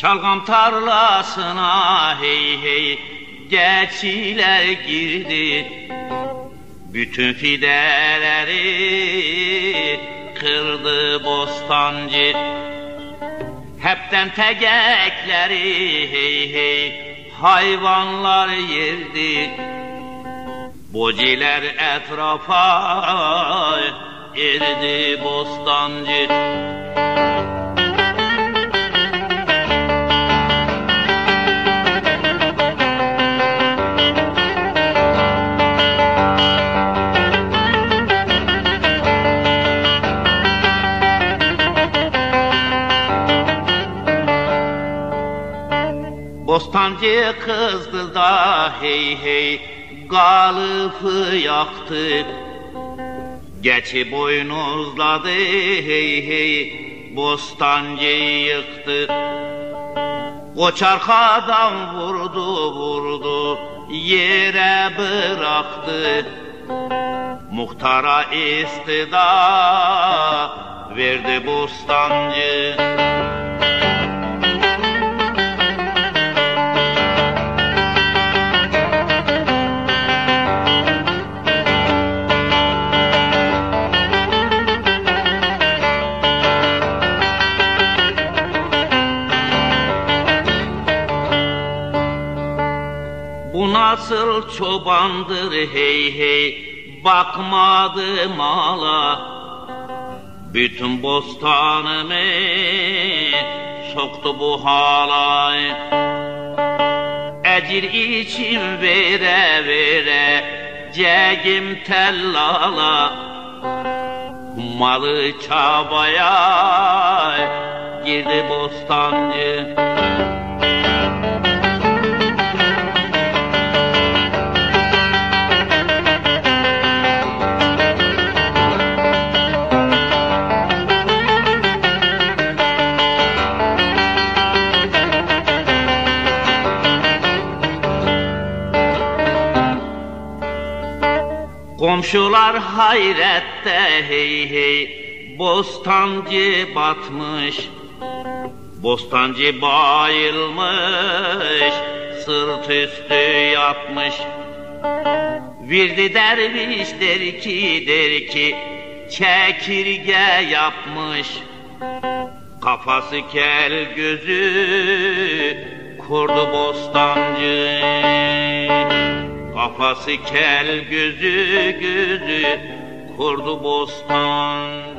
Şalgam tarlasına hey hey geçiler girdi. Bütün fideleri kırdı bostancı. Hepten tegekleri hey hey hayvanlar yerdi Bociler etrafa erdi bostancı Bostancı kızdı da hey hey Galıfı yaktı. Geçi boynuzladı hey hey Bostancıyı yıktı. Koç arkadan vurdu vurdu Yere bıraktı. Muhtara istida Verdi bostancı Bu nasıl çobandır hey hey bakmadı mala Bütün bostanımı soktu bu hala Ecir için vere vere cegim tellala. Malı çabaya girdi bostancı Komşular hayrette hey hey. Bostancı batmış. Bostancı bayılmış Sırt üstü yatmış. Virdi derviş der ki der ki Çekirge yapmış. Kafası kel gözü Kurdu bostancı Kafası kel gözü gözü kurdu bostan